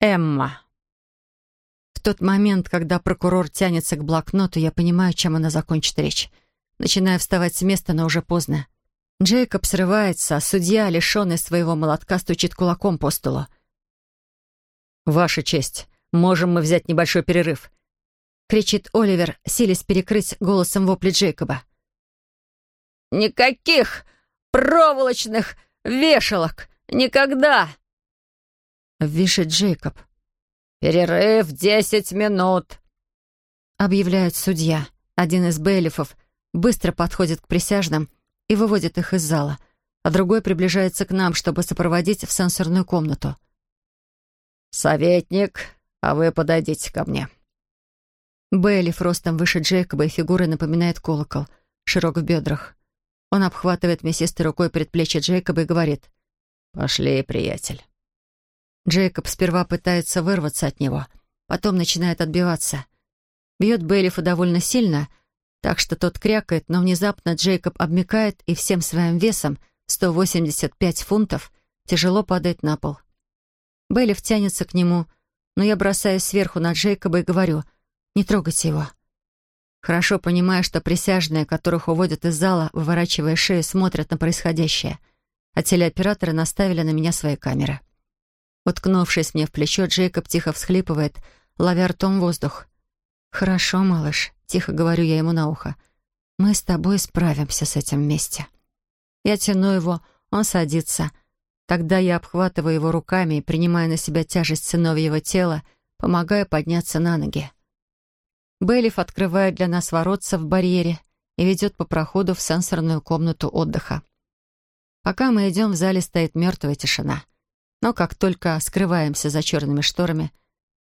Эмма. В тот момент, когда прокурор тянется к блокноту, я понимаю, чем она закончит речь. Начинаю вставать с места, но уже поздно. Джейкоб срывается, а судья, лишенный своего молотка, стучит кулаком по столу. «Ваша честь, можем мы взять небольшой перерыв?» — кричит Оливер, силясь перекрыть голосом вопли Джейкоба. «Никаких проволочных вешалок! Никогда!» Вишет Джейкоб. «Перерыв десять минут!» Объявляет судья. Один из бейлифов быстро подходит к присяжным и выводит их из зала, а другой приближается к нам, чтобы сопроводить в сенсорную комнату. «Советник, а вы подойдите ко мне». Бейлиф ростом выше Джейкоба и фигурой напоминает колокол, широк в бедрах. Он обхватывает мясистой рукой предплечье Джейкоба и говорит «Пошли, приятель». Джейкоб сперва пытается вырваться от него, потом начинает отбиваться. Бьет Бейлифа довольно сильно, так что тот крякает, но внезапно Джейкоб обмикает и всем своим весом, 185 фунтов, тяжело падает на пол. Бейлиф тянется к нему, но я бросаюсь сверху на Джейкоба и говорю «Не трогайте его». Хорошо понимая, что присяжные, которых уводят из зала, выворачивая шею, смотрят на происходящее, а телеоператоры наставили на меня свои камеры. Уткнувшись мне в плечо, Джейкоб тихо всхлипывает, ловя ртом воздух. «Хорошо, малыш», — тихо говорю я ему на ухо. «Мы с тобой справимся с этим вместе». Я тяну его, он садится. Тогда я обхватываю его руками и, принимая на себя тяжесть сыновьего тела, помогаю подняться на ноги. Бейлиф открывает для нас воротца в барьере и ведет по проходу в сенсорную комнату отдыха. Пока мы идем, в зале стоит мертвая тишина. Но как только скрываемся за черными шторами,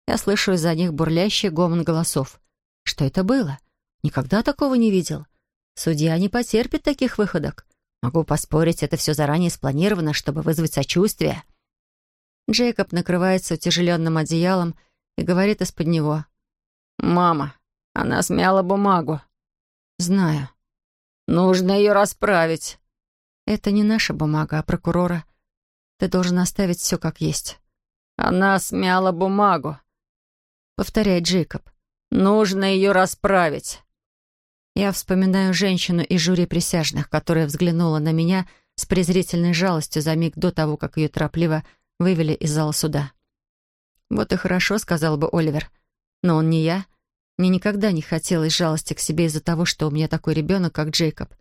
я слышу из-за них бурлящий гомон голосов. Что это было? Никогда такого не видел. Судья не потерпит таких выходок. Могу поспорить, это все заранее спланировано, чтобы вызвать сочувствие. Джейкоб накрывается утяжеленным одеялом и говорит из-под него. «Мама, она смяла бумагу». «Знаю». «Нужно ее расправить». «Это не наша бумага, а прокурора. Ты должен оставить все как есть». «Она смяла бумагу», — повторяет Джейкоб. «Нужно ее расправить». Я вспоминаю женщину из жюри присяжных, которая взглянула на меня с презрительной жалостью за миг до того, как ее торопливо вывели из зала суда. «Вот и хорошо», — сказал бы Оливер. Но он не я. Мне никогда не хотелось жалости к себе из-за того, что у меня такой ребенок, как Джейкоб.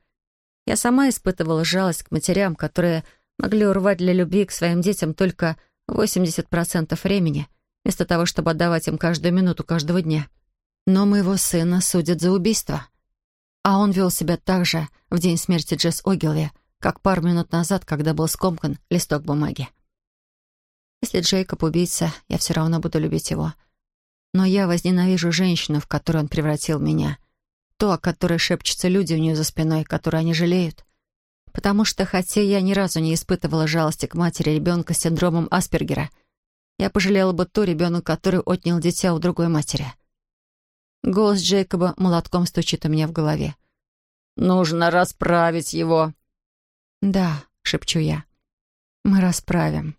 Я сама испытывала жалость к матерям, которые могли урвать для любви к своим детям только 80% времени, вместо того, чтобы отдавать им каждую минуту каждого дня. Но моего сына судят за убийство. А он вел себя так же в день смерти Джесс Огилви, как пару минут назад, когда был скомкан листок бумаги. Если Джейкоб убийца, я все равно буду любить его — но я возненавижу женщину, в которую он превратил меня. То, о которой шепчутся люди у нее за спиной, которую они жалеют. Потому что, хотя я ни разу не испытывала жалости к матери ребенка с синдромом Аспергера, я пожалела бы ту ребенок, который отнял дитя у другой матери. Голос Джейкоба молотком стучит у меня в голове. «Нужно расправить его». «Да», — шепчу я. «Мы расправим».